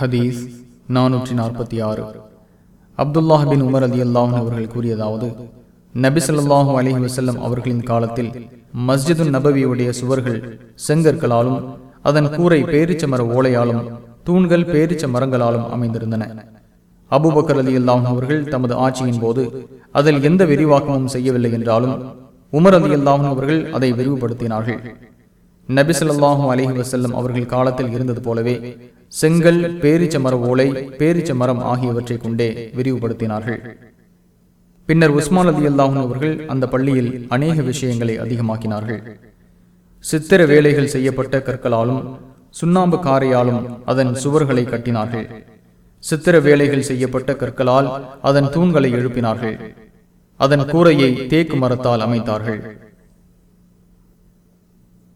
ஹதீஸ் நானூற்றி நாற்பத்தி ஆறு. அப்துல்லாஹ் பின் உமர் அலி அல்லாஹ் அவர்கள் கூறியதாவது நபி ஸல்லல்லாஹு வசல்லம் அவர்களின் காலத்தில் மஸ்ஜிது நபவியுடைய சுவர்கள் செங்கற்களாலும் அதன் கூரை பேரிச்ச மர ஓலையாலும் தூண்கள் பேரிச்ச மரங்களாலும் அமைந்திருந்தன. அபுபக்கர் அலி அல்லாஹ் அவர்கள் தமது ஆட்சியின் போது அதில் எந்த விரிவாக்கமும் செய்யவில்லை என்றாலும் உமர் அலி அல்லாஹ் அவர்கள் அதை விரிவுபடுத்தினார்கள். நபிசல்லாஹும் ஸல்லல்லாஹு வசல்லம் அவர்கள் காலத்தில் இருந்தது போலவே செங்கல் பேரிச்ச மர ஓலை பேரிச்ச மரம் ஆகியவற்றை கொண்டே விரிவுபடுத்தினார்கள். பின்னர் உஸ்மான் அலி அல்லாஹும் அவர்கள் அந்த பள்ளியில் அநேக விஷயங்களை அதிகமாக்கினார்கள். சித்திர வேலைகள் செய்யப்பட்ட கற்களாலும் சுண்ணாம்பு காரையாலும் அதன் சுவர்களை கட்டினார்கள். சித்திர வேலைகள் செய்யப்பட்ட கற்களால் அதன் தூண்களை எழுப்பினார்கள். அதன் கூரையை தேக்கு மரத்தால் அமைத்தார்கள்.